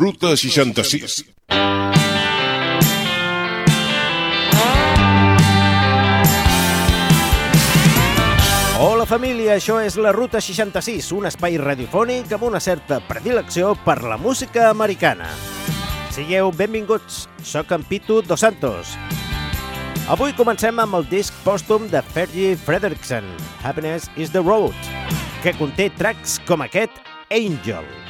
Ruta 66. Hola família, això és la Ruta 66, un espai radiofònic amb una certa predilecció per la música americana. Sigueu benvinguts, sóc en Pitu Dos Santos. Avui comencem amb el disc pòstum de Fergie Fredrickson, Happiness is the Road, que conté tracks com aquest Angel. Angel.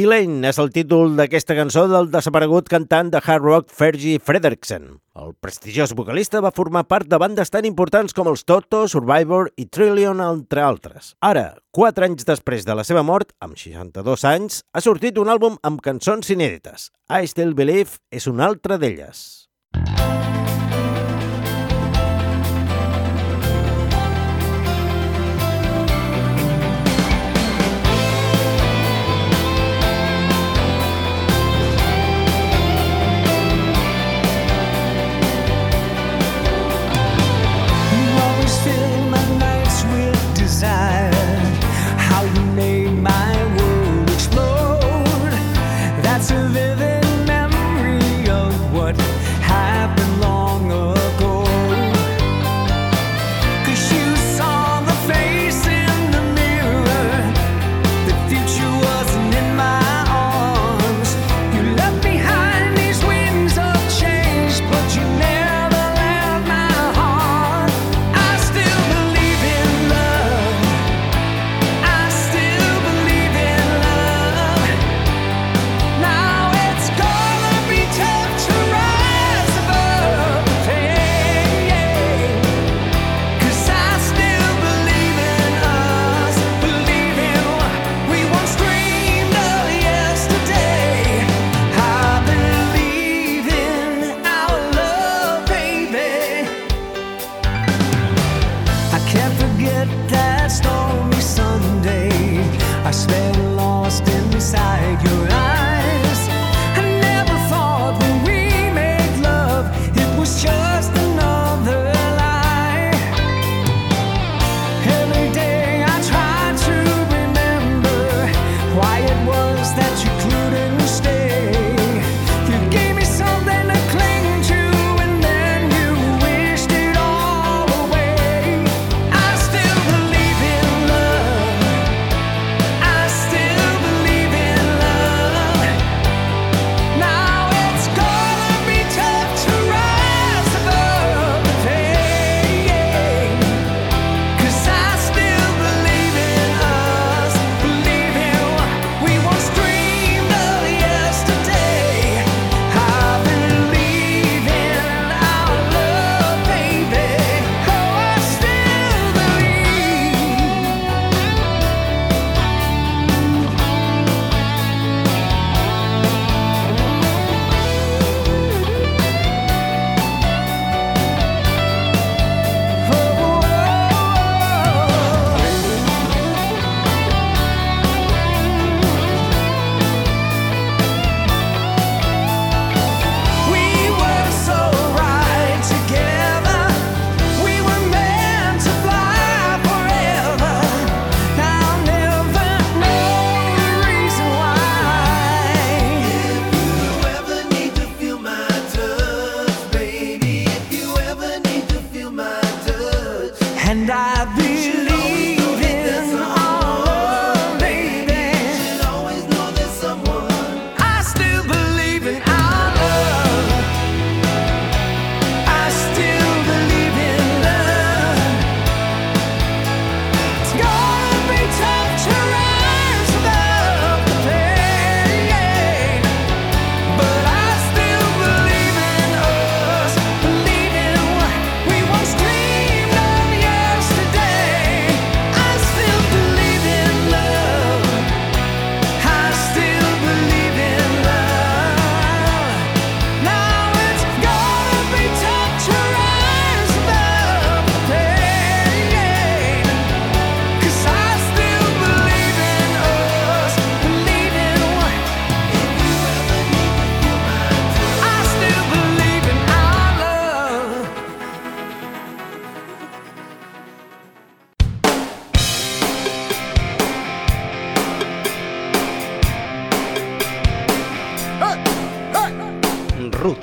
Elaine és el títol d'aquesta cançó del desaparegut cantant de hard rock Fergie Frederiksen. El prestigiós vocalista va formar part de bandes tan importants com els Toto, Survivor i Trillion, entre altres. Ara, quatre anys després de la seva mort, amb 62 anys, ha sortit un àlbum amb cançons inèdites. I Still Believe és una altra d'elles.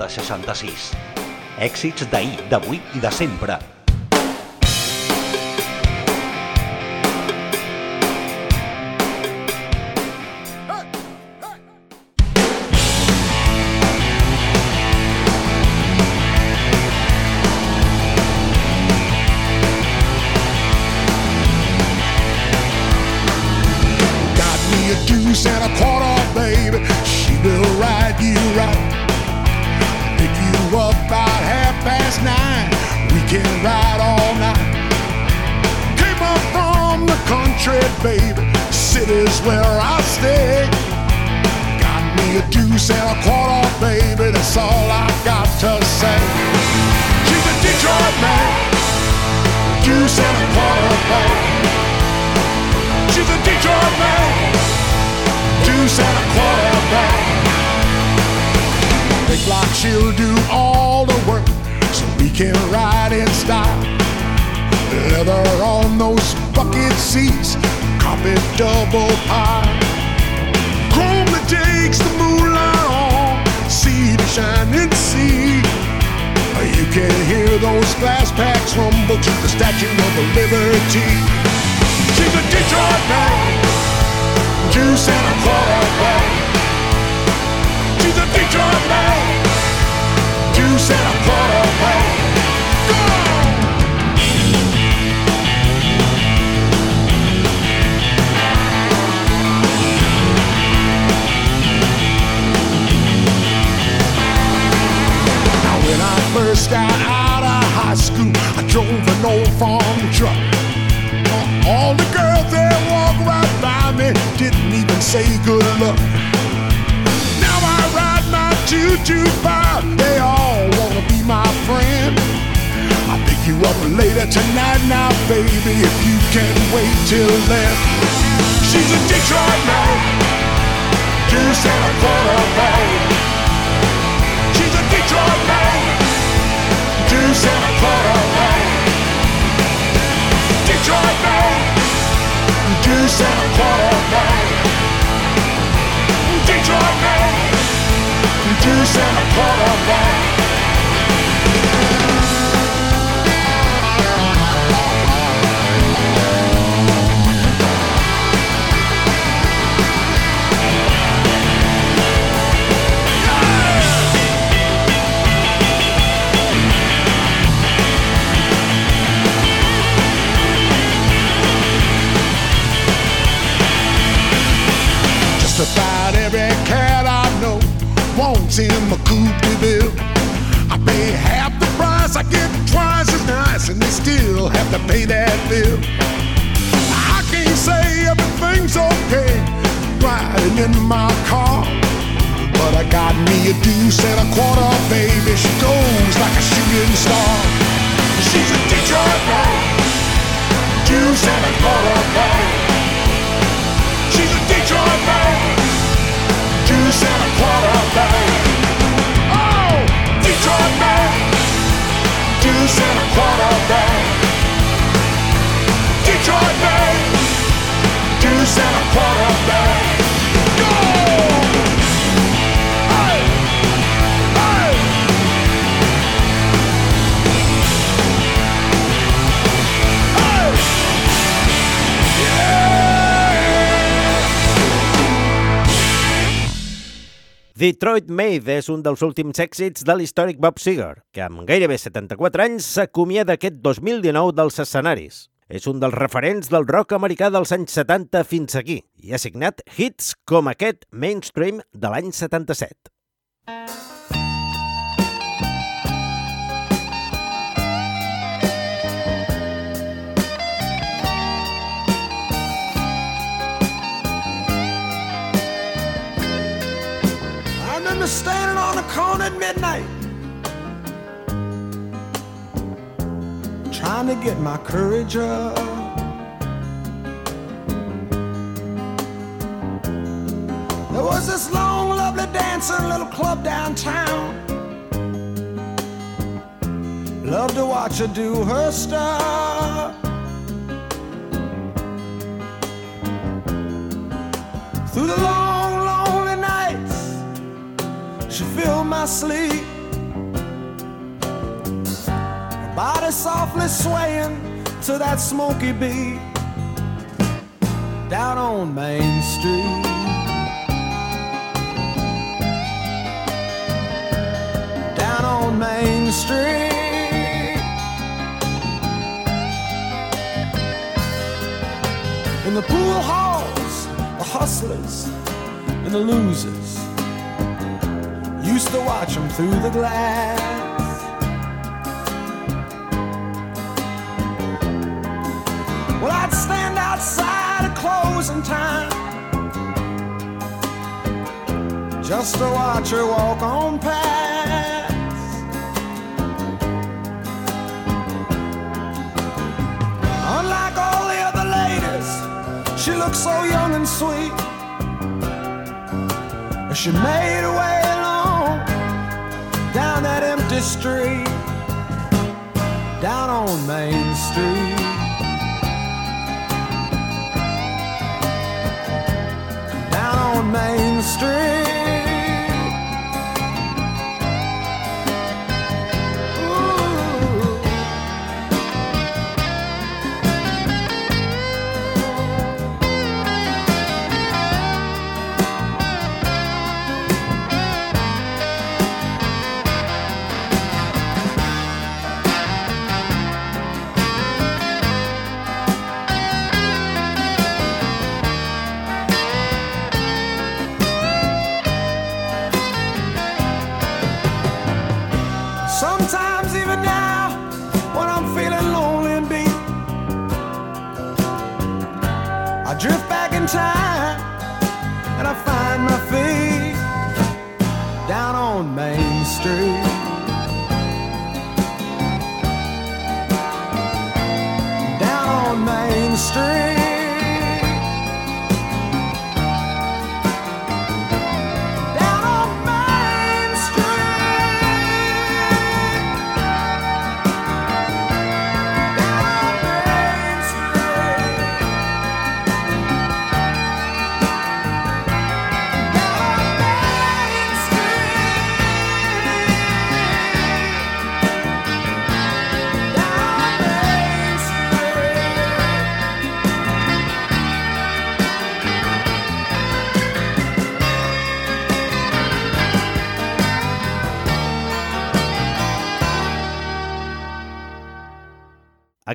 Ruta 66. Èxits d'ahir, d'avui i de sempre. The baby. City's where I stay. Got me a deuce and a quarter, baby. That's all I got to say. She's a Detroit man. Deuce and a quarter, baby. She's a Detroit man. Deuce and a quarter back. Big block, she'll do all the work so we can ride in style. Leather on those bucket seats, carpet double pie. Chrome that takes the moonlight on, see the shining sea. You can hear those glass packs rumble to the Statue of Liberty. She's a Detroit man, deuce and a quarter back. She's a Detroit man, deuce and a quarter first got out of high school, I drove an old farm truck. Uh, all the girls that walked right by me didn't even say good luck. Now I ride my 225, they all wanna be my friend. I'll pick you up later tonight now, baby, if you can't wait till then. She's a Detroit man, deuce and a quarter babe. Detroit man, deuce and a quarter babe. Detroit man, him a coupe de ville. I pay half the price, I get twice as nice, and they still have to pay that bill. I can't say everything's okay riding in my car, but I got me a deuce and a quarter, baby. She goes like a shooting star. She's a Detroit man, deuce and a quarter, baby. She's a Detroit man, deuce and a quarter Detroit Maid és un dels últims èxits de l'històric Bob Seger, que amb gairebé 74 anys s'acomiada aquest 2019 dels escenaris. És un dels referents del rock americà dels anys 70 fins aquí i ha signat hits com aquest Mainstream de l'any 77. Remember standing on a corner at midnight, trying to get my courage up. There was this long, lovely dancing little club downtown. Love to watch her do her stuff. Through the long, fill my sleep. My body softly swaying to that smoky beat down on Main Street. Down on Main Street. In the pool halls, the hustlers and the losers used to watch them through the glass. Well, I'd stand outside at closing time just to watch her walk on past. Unlike all the other ladies, she looked so young and sweet. She made her way that street, down on Main Street. down on Main Street. Time and I find my feet down on Main Street. Down on Main Street.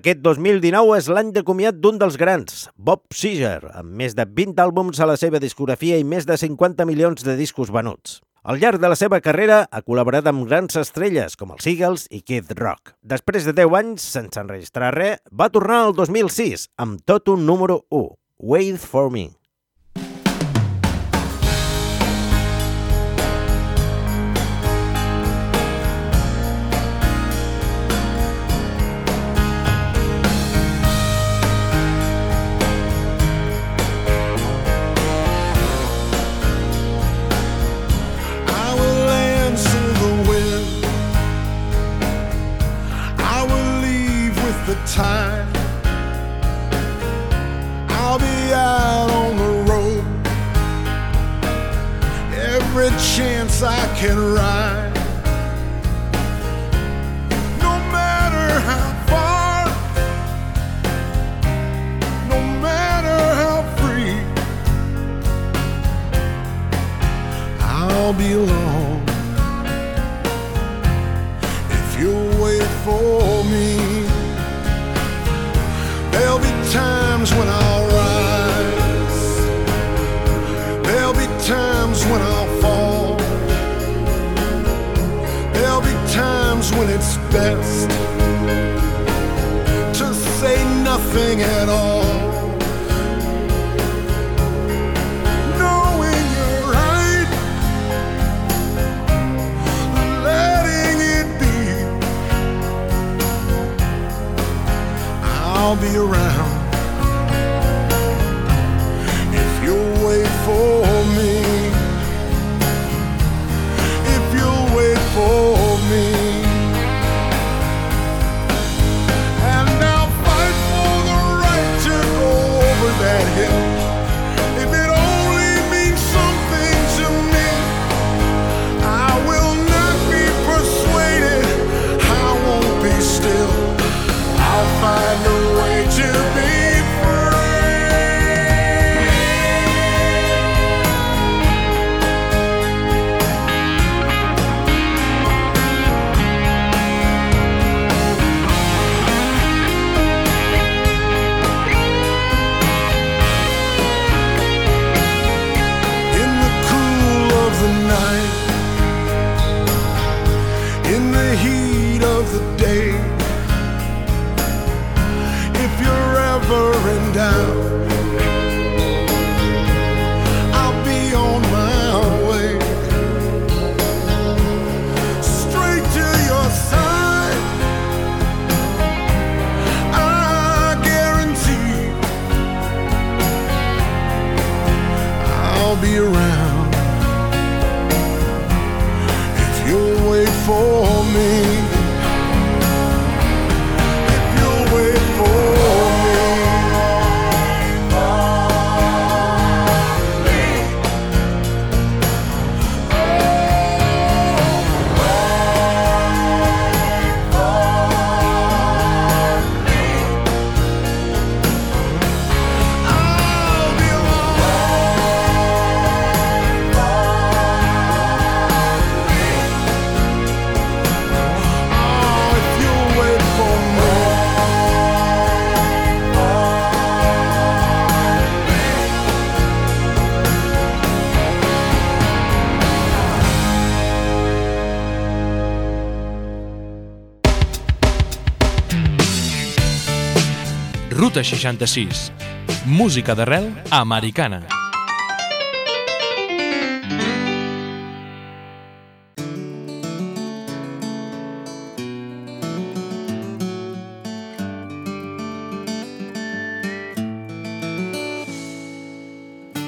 Aquest 2019 és l'any de comiat d'un dels grans, Bob Seger, amb més de 20 àlbums a la seva discografia i més de 50 milions de discos venuts. Al llarg de la seva carrera ha col·laborat amb grans estrelles com els Eagles i Kid Rock. Després de 10 anys, sense enregistrar res, va tornar al 2006 amb tot un número 1, Wait For Me. Chance I can ride. No matter how far, no matter how free. I'll be alone 266. Música d'arrel americana.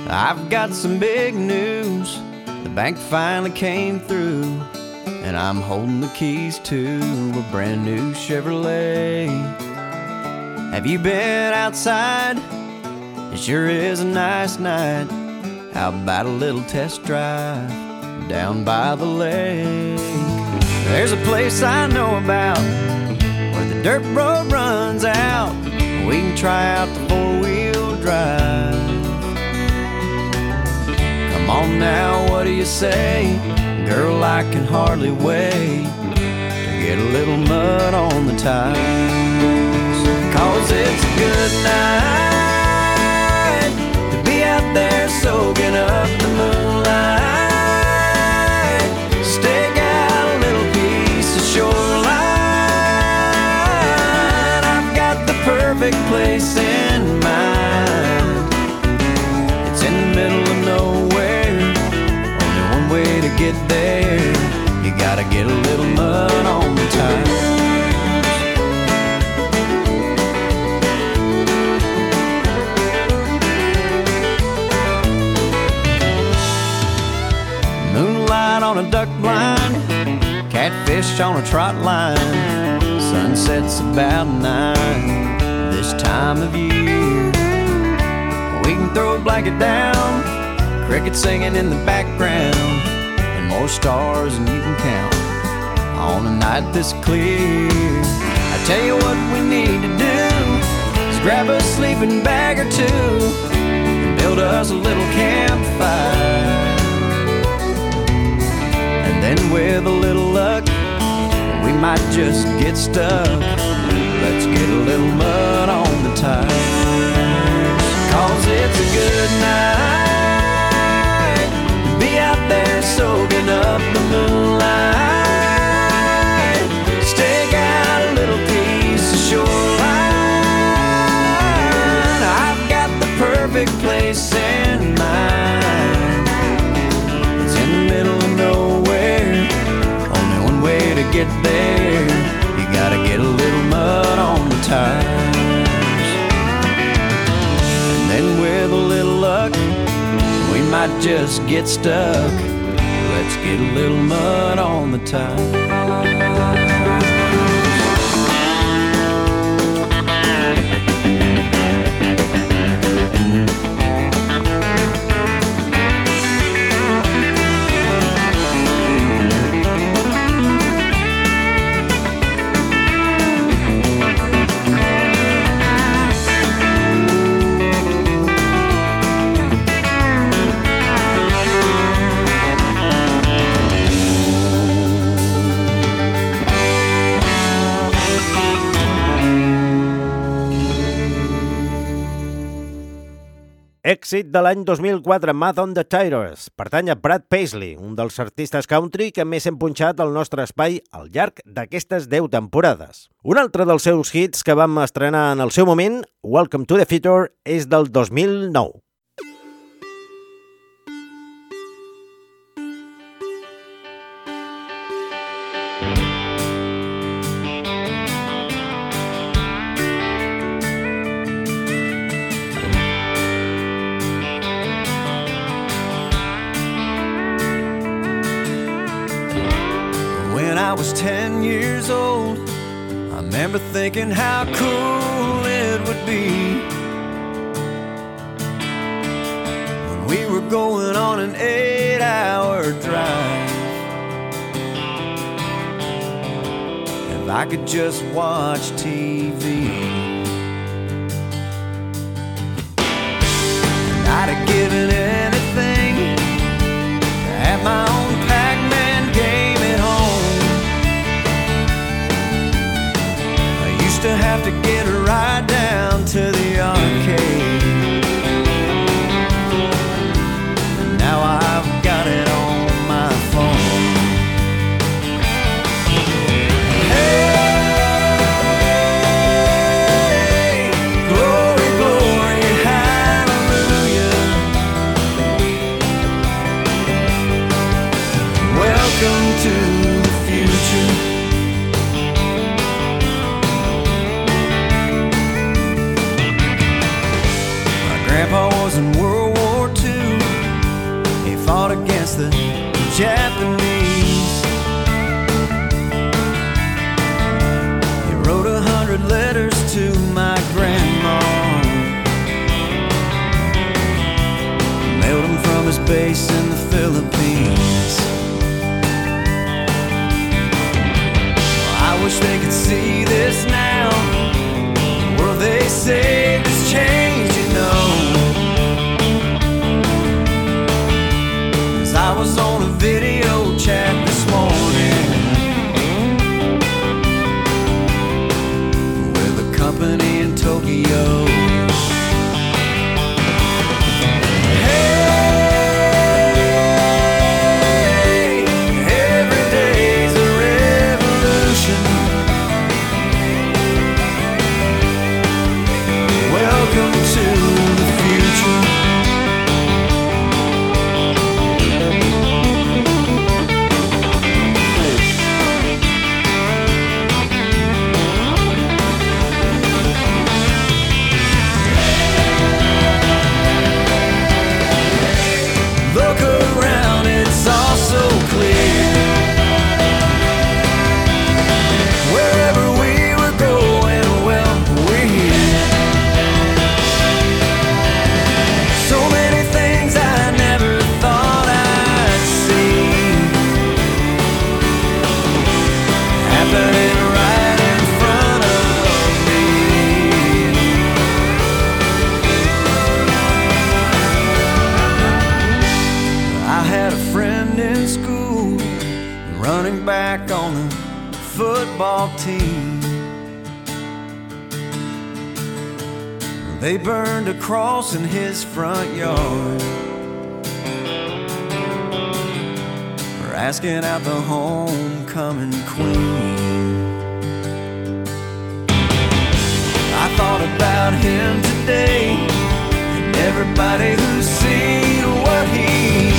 I've got some big news. The bank finally came through, and I'm holding the keys to a brand new Chevrolet. Have you been outside? It sure is a nice night. How about a little test drive down by the lake? There's a place I know about where the dirt road runs out. We can try out the four wheel drive. Come on now, what do you say? Girl, I can hardly wait to get a little mud on the tires. It's a good night to be out there soaking up the moonlight. Stake out a little piece of shoreline. I've got the perfect place in mind. It's in the middle of nowhere. Only one way to get there. You gotta get a little mud on the tires. Blind, catfish on a trot line. Sunset's about nine this time of year. We can throw a blanket down, cricket singing in the background, and more stars than you can count on a night this clear. I tell you what we need to do is grab a sleeping bag or two and build us a little campfire. And with a little luck, we might just get stuck. Let's get a little mud on the tires. Cause it's a good night to be out there soaking up the moonlight. Stake out a little piece of shoreline. I've got the perfect place there. You gotta get a little mud on the tires. And then with a little luck, we might just get stuck. Let's get a little mud on the tires. Èxit de l'any 2004, Mad on the Tires. Pertany a Brad Paisley, un dels artistes country que més hem punxat al nostre espai al llarg d'aquestes 10 temporades. Un altre dels seus hits que vam estrenar en el seu moment, Welcome to the Future, és del 2009. Years old, I remember thinking how cool it would be when we were going on an eight hour drive. If I could just watch TV. I'd have given anything to have my own to have to get a ride down to the arcade. Fought against the Japanese. He wrote a hundred letters to my grandma. Mailed them from his base in the Philippines. I wish they could see this now. World they saved has changed, was on a video chat this morning with a company in Tokyo. Football team. They burned a cross in his front yard for asking out the homecoming queen. I thought about him today and everybody who's seen what he's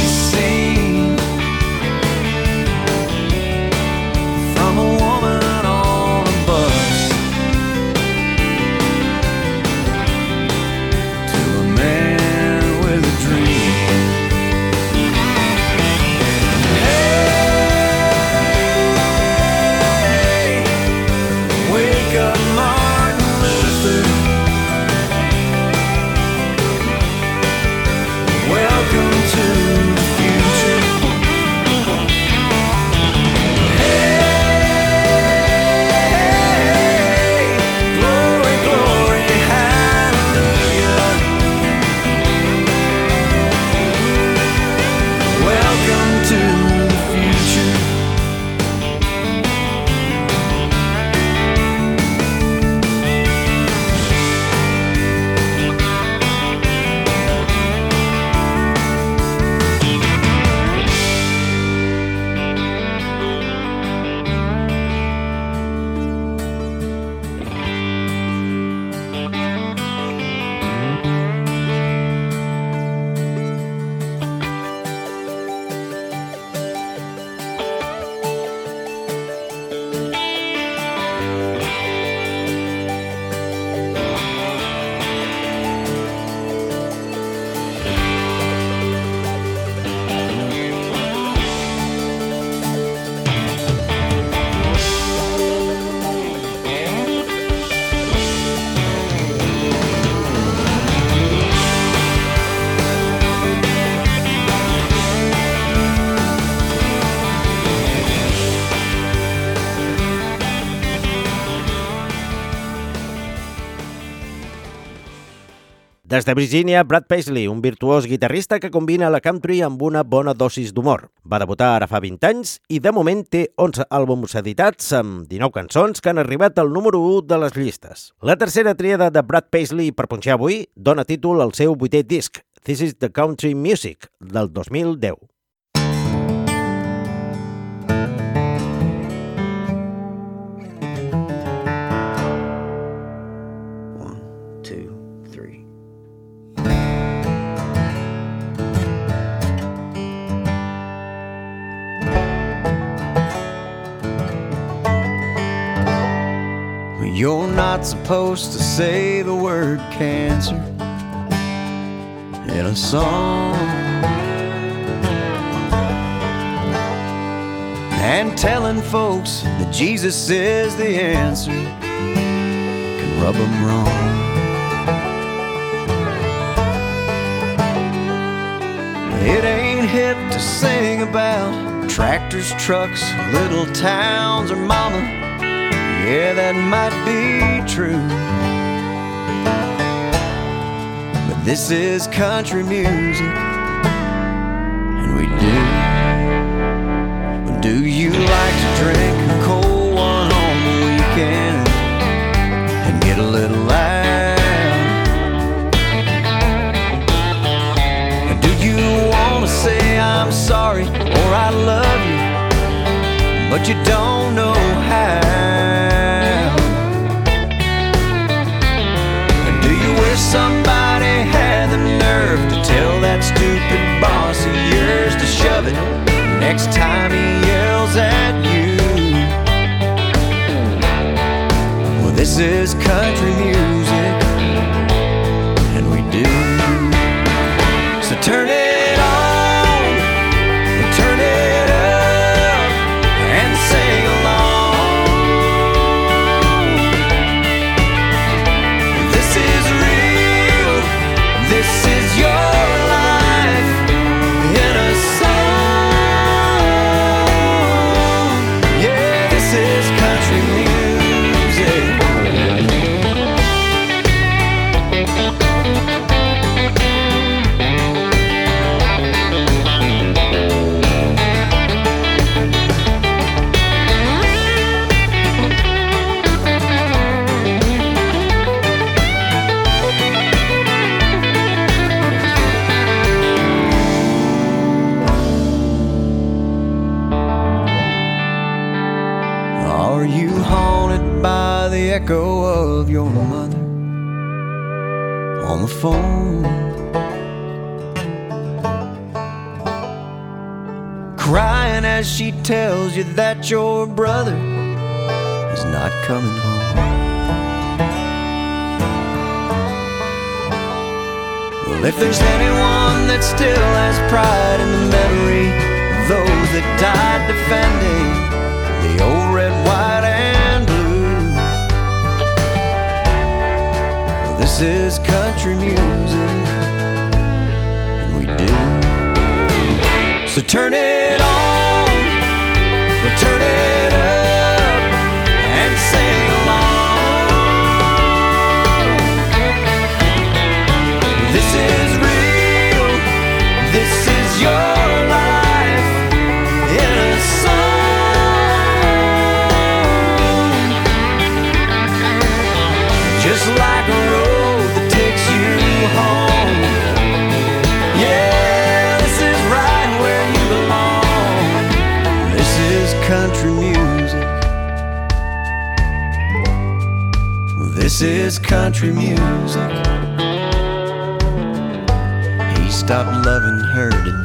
Des de Virginia, Brad Paisley, un virtuós guitarrista que combina la country amb una bona dosis d'humor. Va debutar ara fa 20 anys i de moment té 11 àlbums editats amb 19 cançons que han arribat al número 1 de les llistes. La tercera tríada de Brad Paisley per punxar avui dona títol al seu vuitè disc, This is the Country Music, del 2010. You're not supposed to say the word cancer in a song. And telling folks that Jesus is the answer can rub them wrong. It ain't hip to sing about tractors, trucks, little towns, or mama. Yeah, that might be true. But this is country music, and we do. Do you like to drink a cold one on the weekend and get a little loud? Do you want to say I'm sorry or I love you, but you don't stupid boss of yours to shove it next time he yells at you? Well, this is phone? Crying as she tells you that your brother is not coming home. Well, if there's anyone that still has pride in the memory of those that died defending the old red, white, this is country music, and we do. So turn it on, turn it This is country music. He stopped loving her today.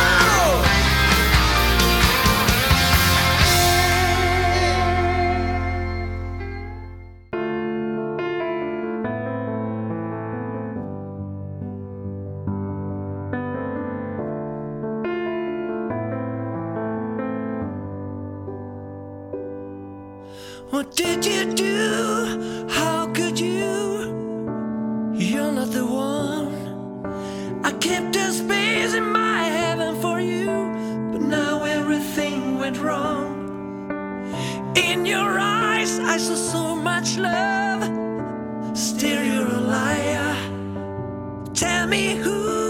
What did you do? How could you? You're not the one. I kept a space in my heaven for you, but now everything went wrong. In your eyes, I saw so much love. Still, you're a liar. Tell me who.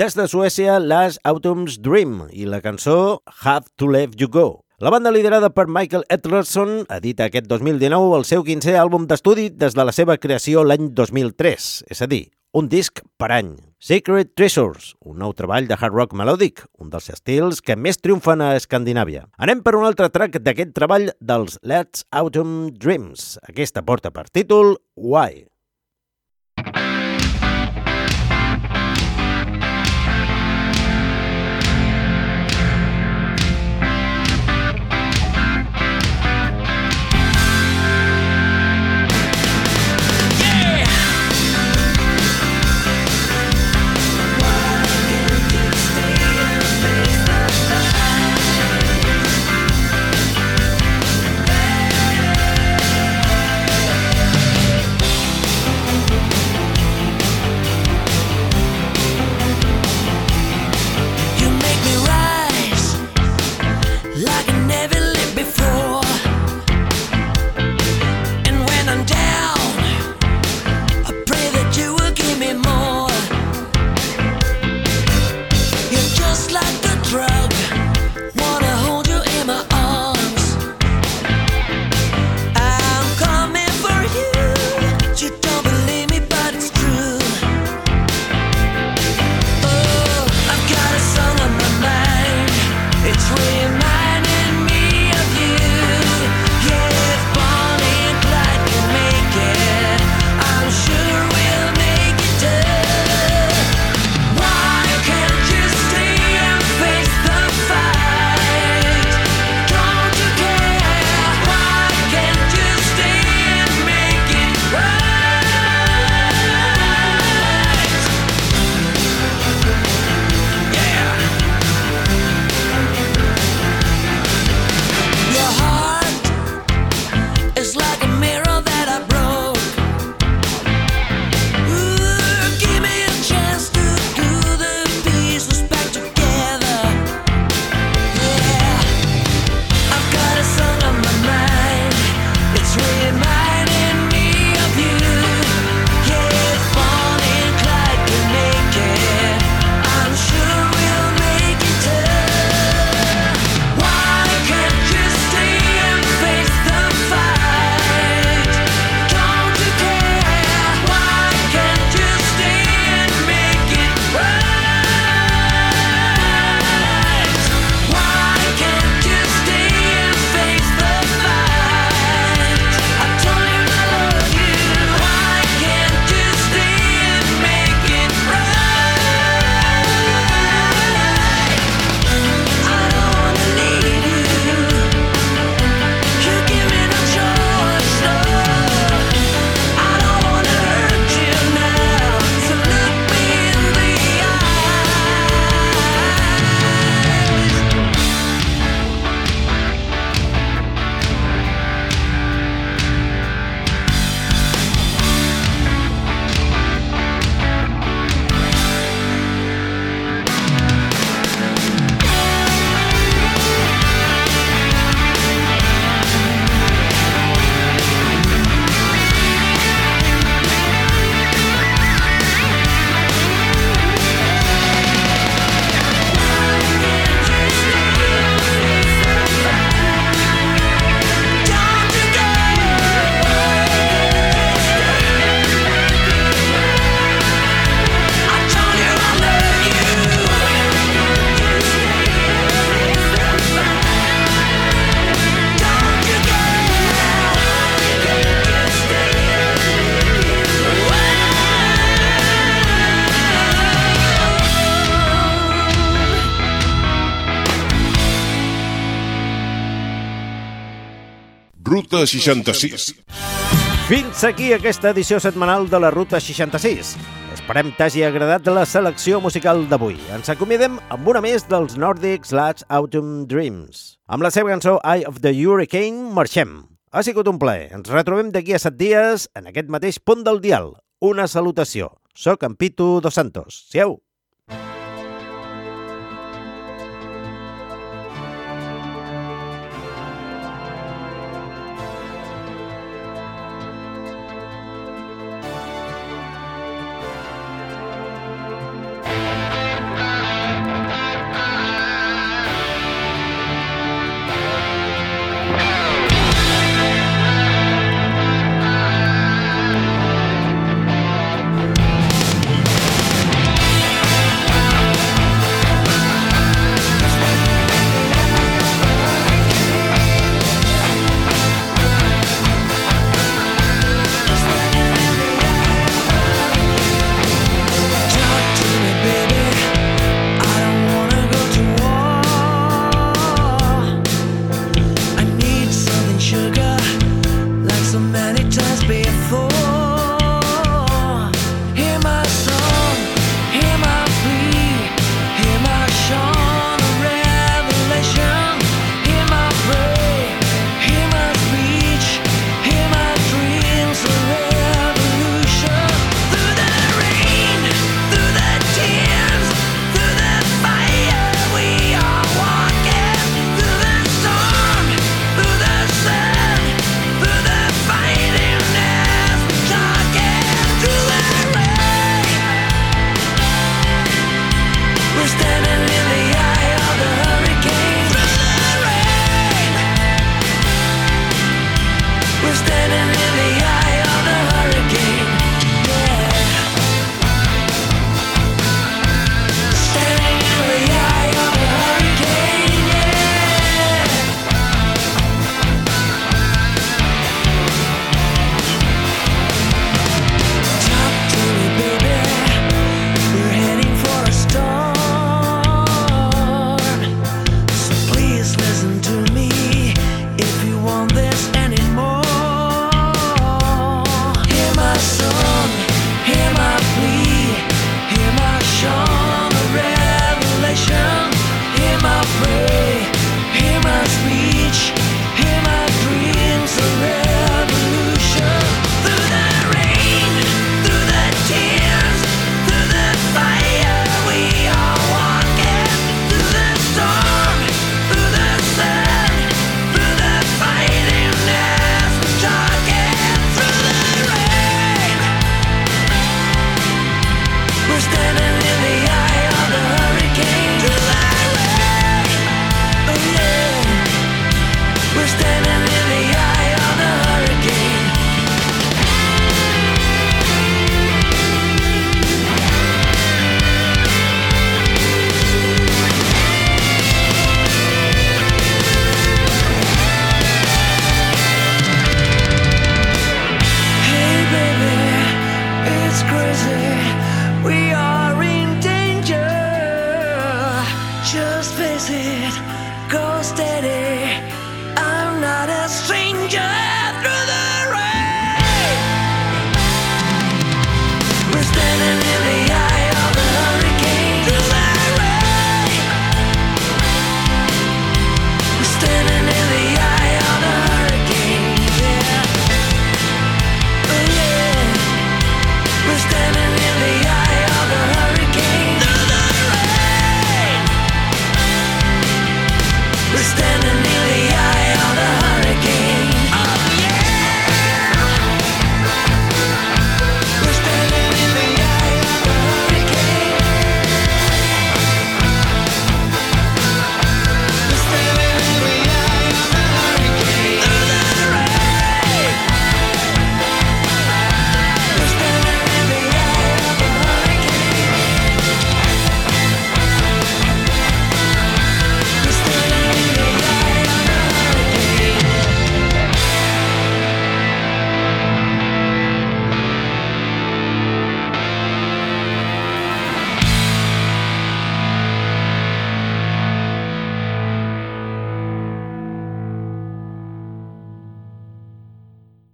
Des de Suècia, Last Autumn's Dream i la cançó Have to Let You Go. La banda liderada per Michael Edlerson edita aquest 2019 el seu 15è àlbum d'estudi des de la seva creació l'any 2003, és a dir, un disc per any. Secret Treasures, un nou treball de hard rock melòdic, un dels estils que més triomfen a Escandinàvia. Anem per un altre track d'aquest treball dels Let's Autumn Dreams. Aquesta porta per títol Why. Ruta 66. Fins aquí aquesta edició setmanal de la Ruta 66. Esperem t'hagi agradat la selecció musical d'avui. Ens acomiadem amb una més dels Nordics Lats Autumn Dreams. Amb la seva cançó Eye of the Hurricane marxem. Ha sigut un plaer. Ens retrobem d'aquí a set dies en aquest mateix punt del dial. Una salutació. Soc en Pitu Dos Santos. Siau!